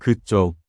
그쪽.